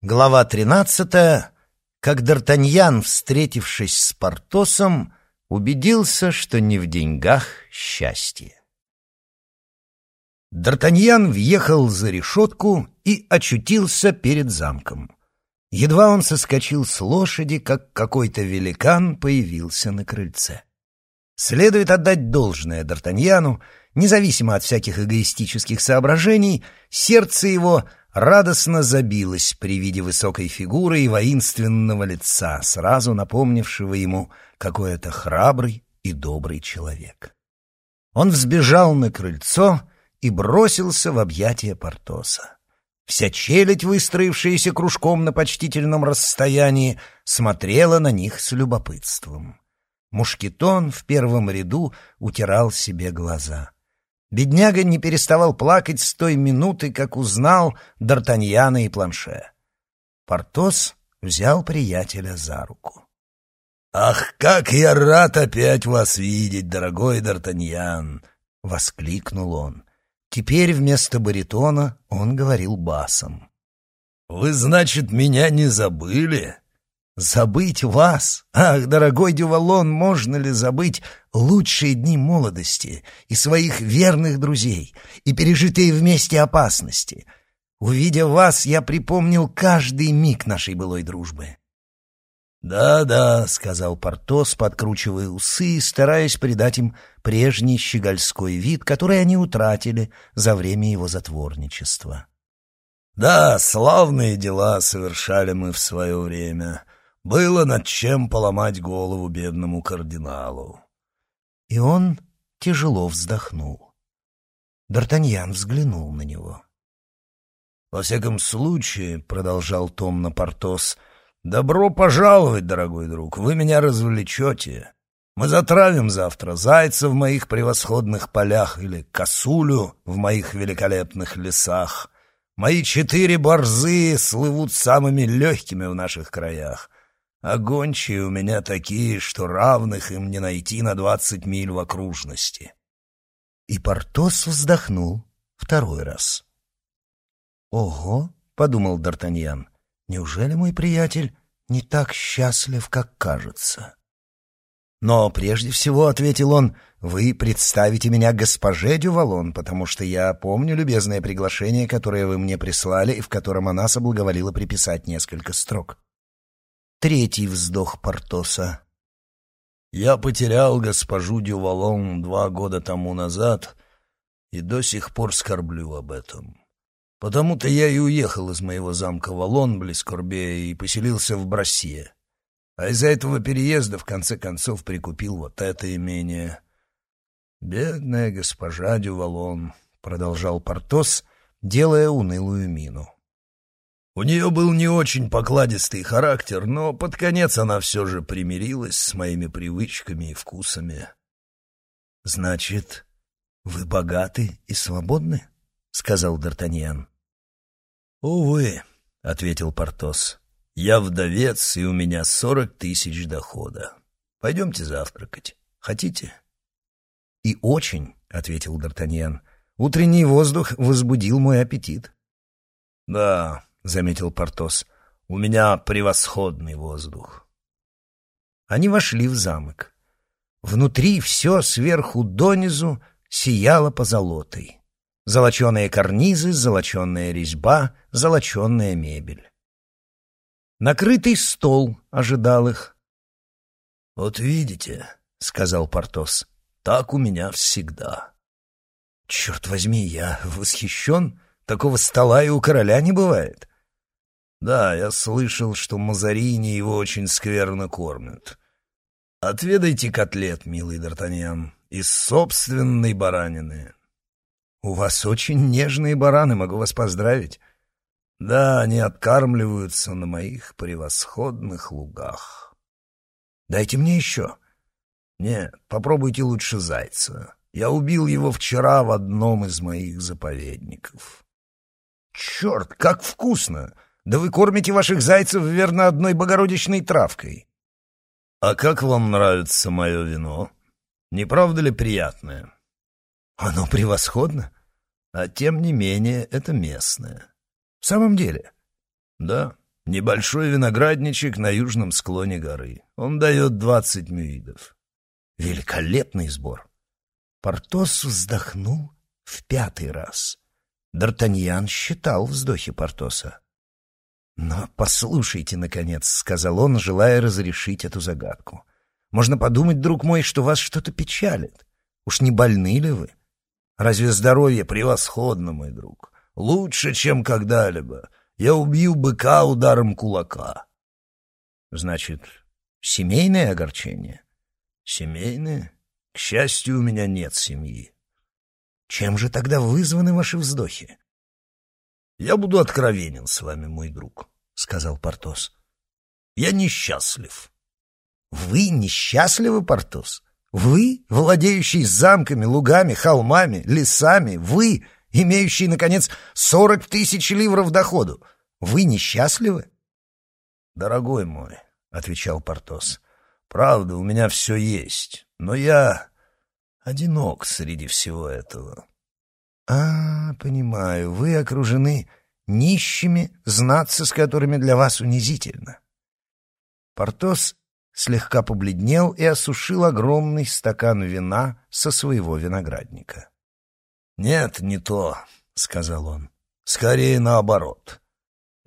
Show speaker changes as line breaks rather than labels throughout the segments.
Глава тринадцатая. Как Д'Артаньян, встретившись с Портосом, убедился, что не в деньгах счастье. Д'Артаньян въехал за решетку и очутился перед замком. Едва он соскочил с лошади, как какой-то великан появился на крыльце. Следует отдать должное Д'Артаньяну, независимо от всяких эгоистических соображений, сердце его радостно забилось при виде высокой фигуры и воинственного лица, сразу напомнившего ему, какой это храбрый и добрый человек. Он взбежал на крыльцо и бросился в объятия Портоса. Вся челядь, выстроившаяся кружком на почтительном расстоянии, смотрела на них с любопытством. Мушкетон в первом ряду утирал себе глаза — Бедняга не переставал плакать с той минуты, как узнал Д'Артаньяна и Планше. Портос взял приятеля за руку. «Ах, как я рад опять вас видеть, дорогой Д'Артаньян!» — воскликнул он. Теперь вместо баритона он говорил басом. «Вы, значит, меня не забыли?» Забыть вас? Ах, дорогой Дювалон, можно ли забыть лучшие дни молодости и своих верных друзей, и пережитые вместе опасности? Увидя вас, я припомнил каждый миг нашей былой дружбы. «Да-да», — сказал Портос, подкручивая усы и стараясь придать им прежний щегольской вид, который они утратили за время его затворничества. «Да, славные дела совершали мы в свое время. Было над чем поломать голову бедному кардиналу. И он тяжело вздохнул. Д'Артаньян взглянул на него. «Во всяком случае», — продолжал томно Портос, — «добро пожаловать, дорогой друг, вы меня развлечете. Мы затравим завтра зайца в моих превосходных полях или косулю в моих великолепных лесах. Мои четыре борзы слывут самыми легкими в наших краях. А гончие у меня такие, что равных им не найти на двадцать миль в окружности. И Портос вздохнул второй раз. «Ого!» — подумал Д'Артаньян. «Неужели мой приятель не так счастлив, как кажется?» «Но прежде всего, — ответил он, — вы представите меня госпоже Дювалон, потому что я помню любезное приглашение, которое вы мне прислали и в котором она соблаговолила приписать несколько строк». Третий вздох Портоса. «Я потерял госпожу Дювалон два года тому назад и до сих пор скорблю об этом. Потому-то я и уехал из моего замка Валон близ Корбея и поселился в Брасье. А из-за этого переезда в конце концов прикупил вот это имение. «Бедная госпожа Дювалон», — продолжал Портос, делая унылую мину. У нее был не очень покладистый характер, но под конец она все же примирилась с моими привычками и вкусами. — Значит, вы богаты и свободны? — сказал Д'Артаньян. — Увы, — ответил Портос. — Я вдовец, и у меня сорок тысяч дохода. Пойдемте завтракать. Хотите? — И очень, — ответил Д'Артаньян. — Утренний воздух возбудил мой аппетит. — Да, — заметил Портос. — У меня превосходный воздух. Они вошли в замок. Внутри все сверху донизу сияло позолотой. Золоченые карнизы, золоченая резьба, золоченая мебель. Накрытый стол ожидал их. — Вот видите, — сказал Портос, — так у меня всегда. — Черт возьми, я восхищен. Такого стола и у короля не бывает. Да, я слышал, что Мазарини его очень скверно кормят. Отведайте котлет, милый Д'Артаньян, из собственной баранины. У вас очень нежные бараны, могу вас поздравить. Да, они откармливаются на моих превосходных лугах. Дайте мне еще. Нет, попробуйте лучше зайца. Я убил его вчера в одном из моих заповедников. Черт, как вкусно! Да вы кормите ваших зайцев, верно, одной богородичной травкой. А как вам нравится мое вино? Не правда ли приятное? Оно превосходно, а тем не менее это местное. В самом деле? Да, Небольшой виноградничек на южном склоне горы. Он дает двадцать мюидов. Великолепный сбор. Портос вздохнул в пятый раз. Д'Артаньян считал вздохи Портоса. «Но послушайте, наконец», — сказал он, желая разрешить эту загадку. «Можно подумать, друг мой, что вас что-то печалит. Уж не больны ли вы? Разве здоровье превосходно, мой друг? Лучше, чем когда-либо. Я убью быка ударом кулака. Значит, семейное огорчение? Семейное? К счастью, у меня нет семьи. Чем же тогда вызваны ваши вздохи? Я буду откровенен с вами, мой друг, сказал Портос. Я несчастлив. Вы несчастливы, Портос? Вы, владеющий замками, лугами, холмами, лесами, вы, имеющий, наконец, сорок тысяч ливров доходу. Вы несчастливы? Дорогой мой, — отвечал Портос, — правда, у меня все есть, но я одинок среди всего этого. А, понимаю, вы окружены нищими, знаться с которыми для вас унизительно. Портос слегка побледнел и осушил огромный стакан вина со своего виноградника. «Нет, не то», — сказал он. «Скорее наоборот.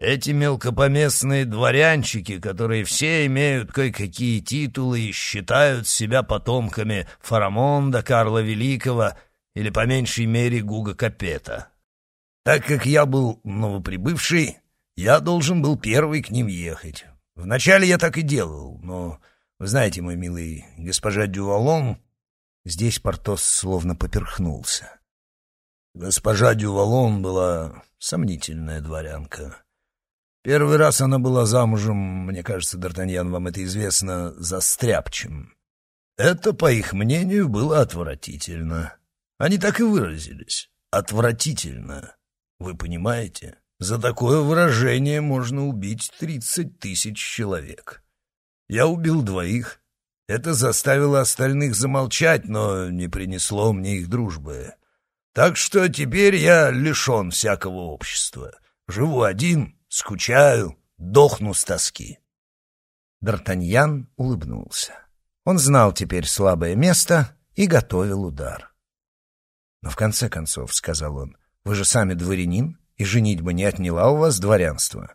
Эти мелкопоместные дворянчики, которые все имеют кое-какие титулы и считают себя потомками Фарамонда, Карла Великого или, по меньшей мере, Гуга Капета. Так как я был новоприбывший, я должен был первый к ним ехать. Вначале я так и делал, но, вы знаете, мой милый госпожа Дювалон, здесь Портос словно поперхнулся. Госпожа Дювалон была сомнительная дворянка. Первый раз она была замужем, мне кажется, Д'Артаньян, вам это известно, за стряпчем. Это, по их мнению, было отвратительно. Они так и выразились. Отвратительно. Вы понимаете? За такое выражение можно убить тридцать тысяч человек. Я убил двоих. Это заставило остальных замолчать, но не принесло мне их дружбы. Так что теперь я лишен всякого общества. Живу один, скучаю, дохну с тоски. Д'Артаньян улыбнулся. Он знал теперь слабое место и готовил удар. «Но в конце концов», — сказал он, — «вы же сами дворянин, и женитьба не отняла у вас дворянство».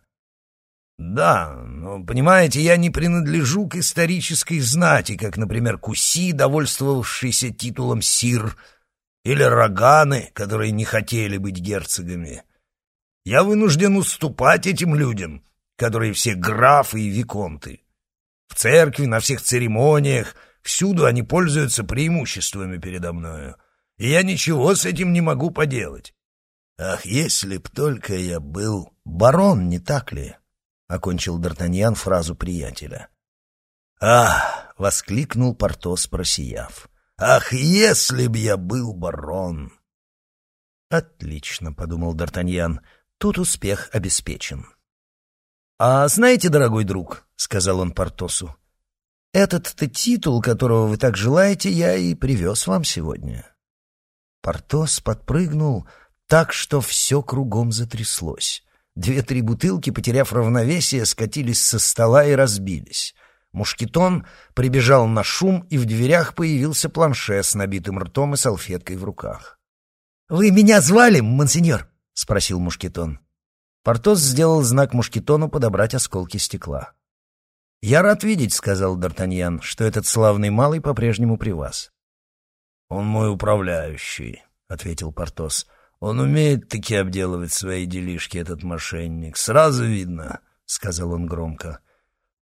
«Да, но, понимаете, я не принадлежу к исторической знати, как, например, Куси, довольствовавшийся титулом сир, или Роганы, которые не хотели быть герцогами. Я вынужден уступать этим людям, которые все графы и виконты. В церкви, на всех церемониях, всюду они пользуются преимуществами передо мною, и я ничего с этим не могу поделать. Ах, если б только я был барон, не так ли? — окончил Д'Артаньян фразу приятеля. «Ах!» — воскликнул Портос, просияв. Ах, если б я был барон! Отлично, подумал Д'Артаньян. Тут успех обеспечен. А знаете, дорогой друг, сказал он Портосу, этот-то титул, которого вы так желаете, я и привез вам сегодня. Портос подпрыгнул так, что все кругом затряслось. Две-три бутылки, потеряв равновесие, скатились со стола и разбились. Мушкетон прибежал на шум, и в дверях появился планше с набитым ртом и салфеткой в руках. «Вы меня звали, монсеньор?» — спросил Мушкетон. Портос сделал знак Мушкетону подобрать осколки стекла. «Я рад видеть», — сказал Д'Артаньян, — «что этот славный малый по-прежнему при вас». «Он мой управляющий», — ответил Портос. «Он умеет таки обделывать свои делишки, этот мошенник. Сразу видно», — сказал он громко.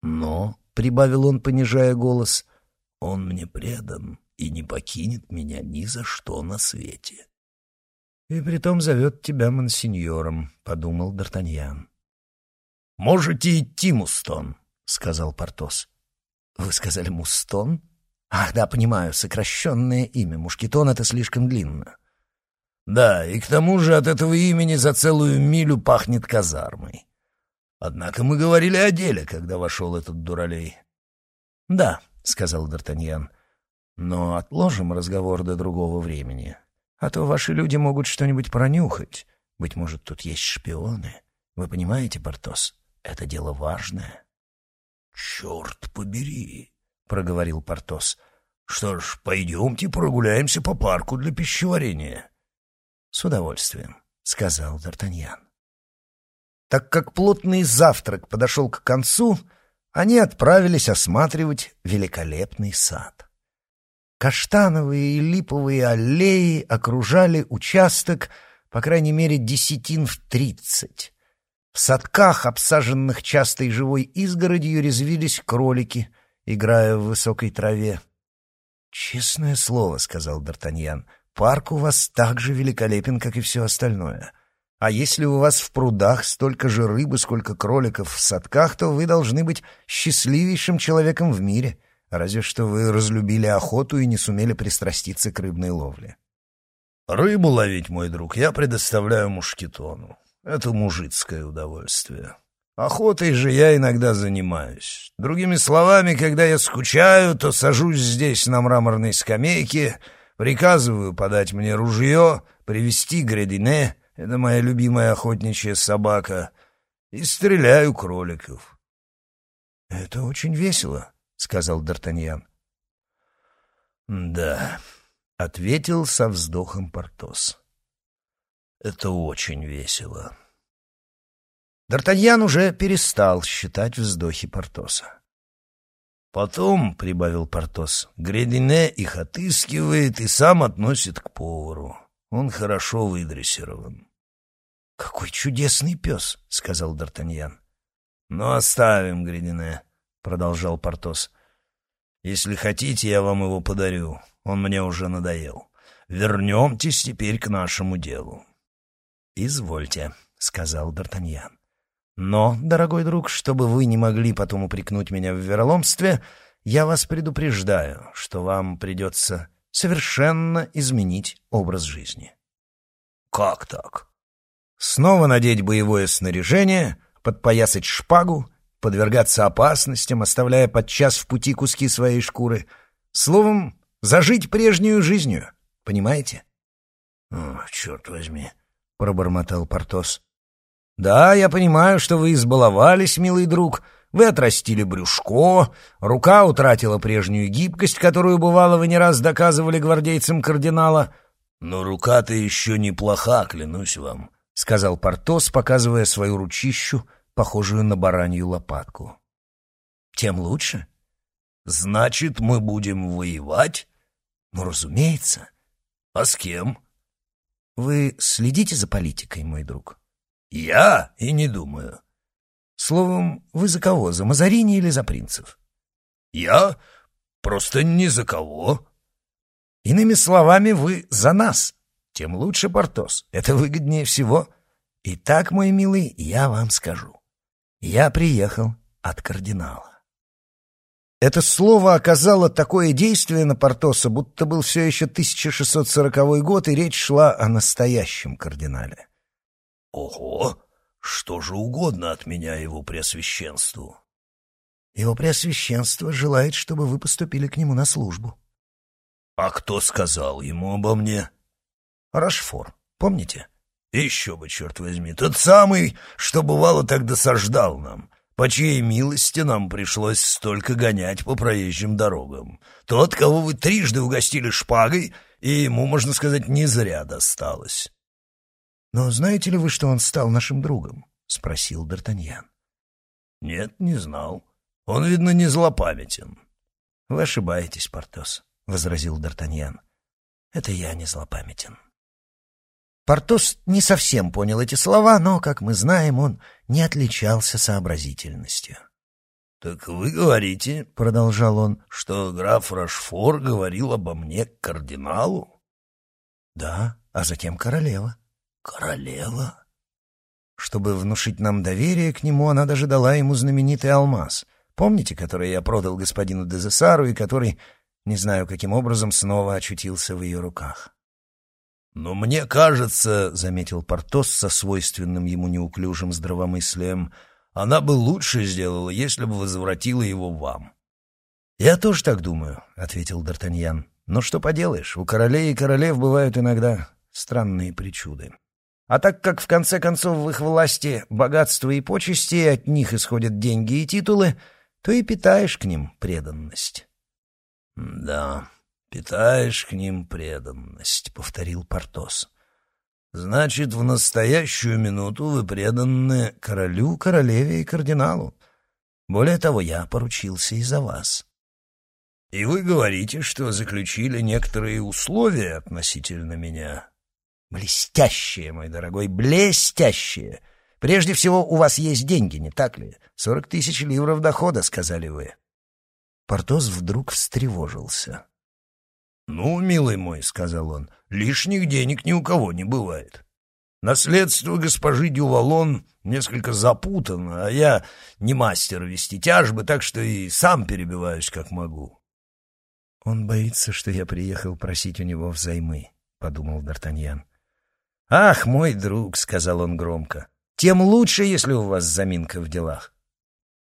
«Но», — прибавил он, понижая голос, — «он мне предан и не покинет меня ни за что на свете». «И притом зовет тебя монсеньором», — подумал Д'Артаньян. «Можете идти, Мустон», — сказал Портос. «Вы сказали Мустон?» «Ах, да, понимаю, сокращенное имя. Мушкетон — это слишком длинно». «Да, и к тому же от этого имени за целую милю пахнет казармой. Однако мы говорили о деле, когда вошел этот дуралей. — Да, — сказал Д'Артаньян, — но отложим разговор до другого времени. А то ваши люди могут что-нибудь пронюхать. Быть может, тут есть шпионы. Вы понимаете, Портос? Это дело важное.
«Черт побери!» — проговорил Портос. «Что ж, пойдемте прогуляемся по парку для пищеварения».
«С удовольствием», — сказал Д'Артаньян. Так как плотный завтрак подошел к концу, они отправились осматривать великолепный сад. Каштановые и липовые аллеи окружали участок, по крайней мере, десятин в тридцать. В садках, обсаженных частой живой изгородью, резвились кролики, играя в высокой траве. «Честное слово», — сказал Д'Артаньян, — «парк у вас так же великолепен, как и все остальное. А если у вас в прудах столько же рыбы, сколько кроликов в садках, то вы должны быть счастливейшим человеком в мире, разве что вы разлюбили охоту и не сумели пристраститься к рыбной ловле».
«Рыбу ловить, мой друг, я предоставляю мушкетону. Это мужицкое удовольствие. Охотой же я иногда занимаюсь. Другими словами, когда я скучаю, то сажусь здесь на мраморной скамейке, приказываю подать мне ружье, привести гредине, это моя любимая охотничья собака, и стреляю кроликов.
— Это очень весело, — сказал Д'Артаньян.
— Да, — ответил со вздохом Портос. Это очень весело.
Д'Артаньян уже перестал считать вздохи Портоса.
Потом, — прибавил Портос, — Гредине их отыскивает и сам относит к повару. Он хорошо выдрессирован.
— Какой чудесный пес, — сказал Д'Артаньян.
— Ну, оставим Гредине, — продолжал Портос. — Если хотите, я вам его подарю. Он мне уже надоел. Вернемтесь теперь к нашему делу.
«Извольте», — сказал Д'Артаньян. «Но, дорогой друг, чтобы вы не могли потом упрекнуть меня в вероломстве, я вас предупреждаю, что вам придется совершенно изменить образ жизни».
«Как так?»
«Снова надеть боевое снаряжение, подпоясать шпагу, подвергаться опасностям, оставляя подчас в пути куски своей шкуры. Словом, зажить прежнюю жизнью, понимаете?»
«О, черт возьми!»
— пробормотал Портос. «Да, я понимаю, что вы избаловались, милый друг. Вы отрастили брюшко, рука утратила прежнюю гибкость, которую, бывало, вы не раз доказывали гвардейцам кардинала».
«Но рука-то еще неплоха, клянусь вам», — сказал Портос, показывая свою ручищу, похожую на баранью лопатку.
«Тем лучше».
«Значит, мы будем воевать?»
«Ну, разумеется».
«А с кем?»
Вы следите за политикой, мой друг?
Я и не думаю.
Словом, вы за кого, за Мазарини или за принцев?
Я просто ни за кого.
Иными словами, вы за нас. Тем лучше, Портос. Это выгоднее всего. Итак, мой милый, я вам скажу. Я приехал от кардинала. Это слово оказало такое действие на Портоса, будто был все еще 1640 год, и речь шла о настоящем кардинале.
«Ого! Что же угодно от меня его преосвященству?»
«Его преосвященство желает, чтобы вы поступили к нему на службу».
«А кто сказал ему обо мне?»
«Рашфор. Помните?»
«Еще бы, черт возьми, тот самый, что бывало так досаждал нам по чьей милости нам пришлось столько гонять по проезжим дорогам. Тот, кого вы трижды угостили шпагой, и ему, можно сказать, не зря досталось.
— Но знаете ли вы, что он стал нашим другом? — спросил Д'Артаньян.
— Нет, не знал. Он, видно, не злопамятен.
— Вы ошибаетесь, Портос, — возразил Д'Артаньян. — Это я не злопамятен. Портос не совсем понял эти слова, но, как мы знаем, он не отличался сообразительностью.
«Так вы говорите, — продолжал он, — что граф Рашфор говорил обо мне кардиналу?»
«Да, а затем королева».
«Королева?»
Чтобы внушить нам доверие к нему, она даже дала ему знаменитый алмаз. Помните, который я продал господину Дезессару и который, не знаю каким образом, снова очутился в ее руках?
«Но мне кажется, — заметил Портос со свойственным ему неуклюжим здравомыслием, — она бы лучше сделала, если бы возвратила его вам».
«Я тоже так думаю», — ответил Д'Артаньян. «Но что поделаешь, у королей и королев бывают иногда странные причуды». А так как в конце концов в их власти богатство и почести, от них исходят деньги и титулы, то и питаешь к ним преданность.
— Да, питаешь к ним преданность, — повторил Портос. — Значит, в настоящую минуту вы преданы
королю, королеве и кардиналу. Более того, я поручился и за вас.
— И вы говорите, что заключили некоторые условия относительно меня?
Блестящие, мой дорогой, блестящие. Прежде всего, у вас есть деньги, не так ли? Сорок тысяч ливров дохода, сказали вы. Портос вдруг встревожился.
«Ну, милый мой», — сказал он, — «лишних денег ни у кого не бывает. Наследство госпожи Дювалон несколько запутано, а я не мастер вести тяжбы, так что и сам перебиваюсь, как могу».
«Он боится, что я приехал просить у него взаймы», — подумал Д'Артаньян. «Ах, мой друг», — сказал он громко, — «тем лучше, если у вас заминка в делах».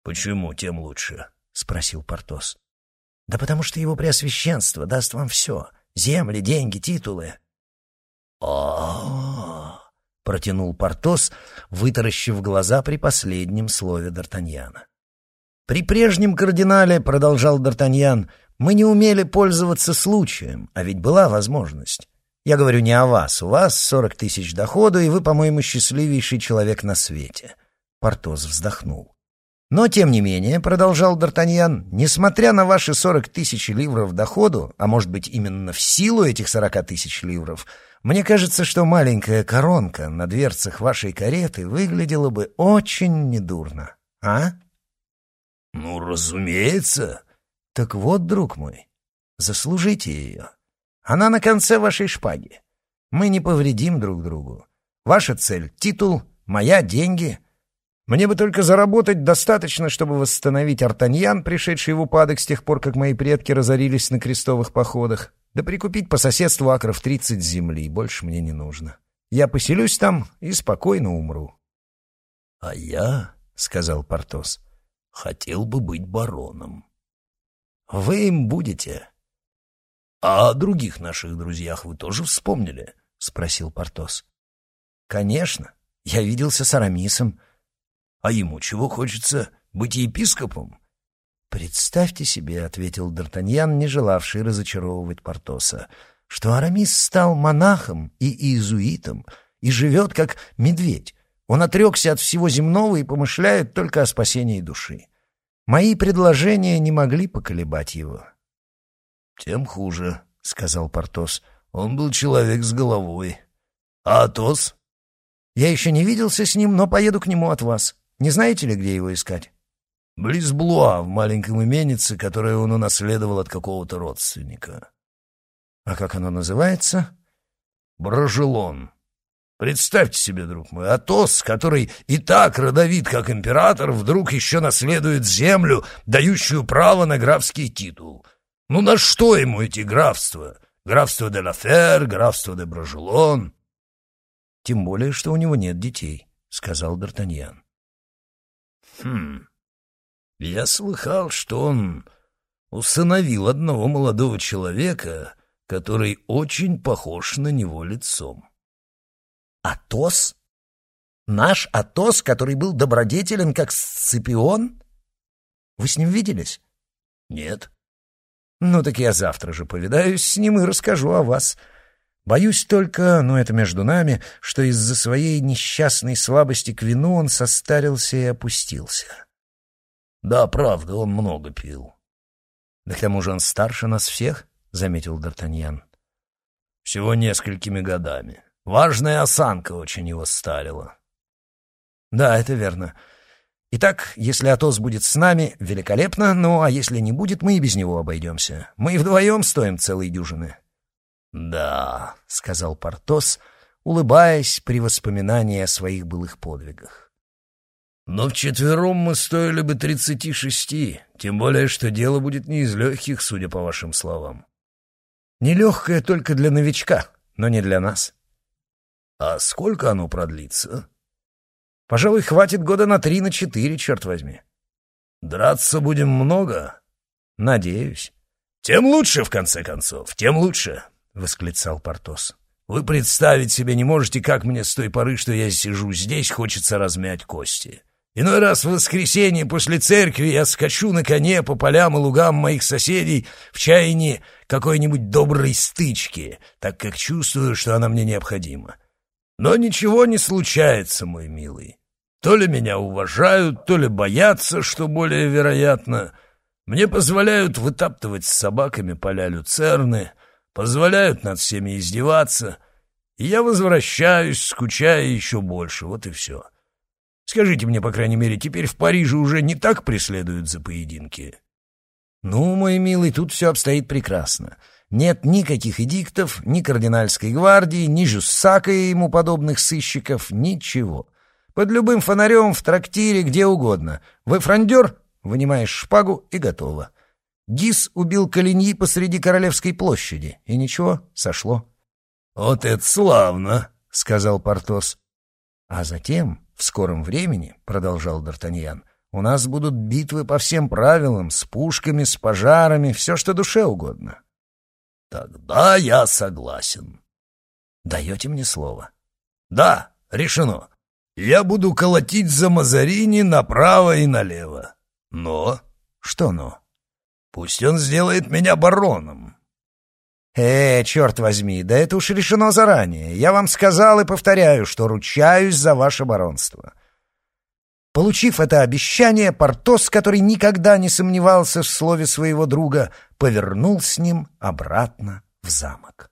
«Почему тем лучше?» — спросил Портос.
«Да потому что его преосвященство даст вам все — земли, деньги, титулы».
«О-о-о!»
— протянул Портос, вытаращив глаза при последнем слове Д'Артаньяна. «При прежнем кардинале, — продолжал Д'Артаньян, — мы не умели пользоваться случаем, а ведь была возможность. Я говорю не о вас. У вас сорок тысяч дохода, и вы, по-моему, счастливейший человек на свете. Портос вздохнул. Но, тем не менее, продолжал Д'Артаньян, несмотря на ваши сорок тысяч ливров доходу, а может быть именно в силу этих сорока тысяч ливров, мне кажется, что маленькая коронка на дверцах вашей кареты выглядела бы очень недурно. А?
Ну, разумеется.
Так вот, друг мой, заслужите ее. Она на конце вашей шпаги. Мы не повредим друг другу. Ваша цель — титул, моя — деньги. Мне бы только заработать достаточно, чтобы восстановить Артаньян, пришедший в упадок с тех пор, как мои предки разорились на крестовых походах, да прикупить по соседству акров тридцать земли, больше мне не нужно. Я поселюсь там и спокойно умру.
— А я, — сказал Портос, — хотел бы быть бароном.
— Вы им будете,
«А о других наших друзьях вы тоже вспомнили?» — спросил Портос.
«Конечно. Я виделся с Арамисом.
А ему чего хочется? Быть епископом?»
«Представьте себе», — ответил Д'Артаньян, не желавший разочаровывать Портоса, «что Арамис стал монахом и иезуитом и живет как медведь. Он отрекся от всего земного и помышляет только о спасении души. Мои предложения не могли поколебать его.
«Тем хуже», — сказал Портос. «Он был человек с головой. А Атос?»
«Я еще не виделся с ним, но поеду к нему от вас. Не знаете ли, где его искать?»
«Близ Блуа, в маленьком именице, которое он унаследовал от какого-то родственника».
«А как оно называется?»
«Брожелон», Представьте себе, друг мой, Атос, который и так родовит, как император, вдруг еще наследует землю, дающую право на графский титул. Ну на что ему эти графства? Графство де Лафер, графство де Брожелон.
Тем более, что у него нет детей, — сказал Д'Артаньян.
Хм, я слыхал, что он усыновил одного молодого человека, который очень похож на него лицом.
Атос? Наш Атос, который был добродетелен, как Сципион? Вы с ним виделись?
Нет.
Ну так я завтра же повидаюсь с ним и расскажу о вас. Боюсь только, но это между нами, что из-за своей несчастной слабости к вину он состарился и опустился.
Да, правда, он много пил.
Да к тому же он старше нас всех, — заметил Д'Артаньян.
Всего несколькими годами. Важная осанка очень его старила.
Да, это верно. Итак, если Атос будет с нами, великолепно, ну а если не будет, мы и без него обойдемся. Мы и вдвоем стоим целой дюжины.
— Да, —
сказал Портос, улыбаясь при воспоминании о своих былых подвигах.
— Но вчетвером мы стоили бы тридцати шести, тем более, что дело будет не из легких, судя по вашим словам.
— Нелегкое только для новичка, но не для нас.
— А сколько оно продлится?
— Пожалуй, хватит года на три, на четыре, черт возьми.
Драться будем много?
Надеюсь.
Тем лучше, в конце концов, тем лучше, — восклицал Портос. Вы представить себе не можете, как мне с той поры, что я сижу здесь, хочется размять кости. Иной раз в воскресенье после церкви я скачу на коне по полям и лугам моих соседей в чаянии какой-нибудь доброй стычки, так как чувствую, что она мне необходима. Но ничего не случается, мой милый. То ли меня уважают, то ли боятся, что более вероятно. Мне позволяют вытаптывать с собаками поля люцерны, позволяют над всеми издеваться, и я возвращаюсь, скучая еще больше, вот и все. Скажите мне, по крайней мере, теперь в Париже уже не так преследуют за поединки?
Ну, мой милый, тут все обстоит прекрасно. Нет никаких эдиктов, ни кардинальской гвардии, ни Жуссака и ему подобных сыщиков, ничего. Под любым фонарем, в трактире, где угодно. Вы фрондер, вынимаешь шпагу и готово. Гис убил Калиньи посреди Королевской площади, и ничего, сошло.
— Вот это славно, — сказал Портос.
— А затем, в скором времени, — продолжал Д'Артаньян, — у нас будут битвы по всем правилам, с пушками, с пожарами, все, что душе угодно.
— Тогда я согласен.
— Даете мне слово?
— Да, решено. Я буду колотить за Мазарини направо и налево. Но...
Что но?
Пусть он сделает меня бароном.
Э, черт возьми, да это уж решено заранее. Я вам сказал и повторяю, что ручаюсь за ваше баронство. Получив это обещание, Портос, который никогда не сомневался в слове своего друга, повернул с ним обратно в замок.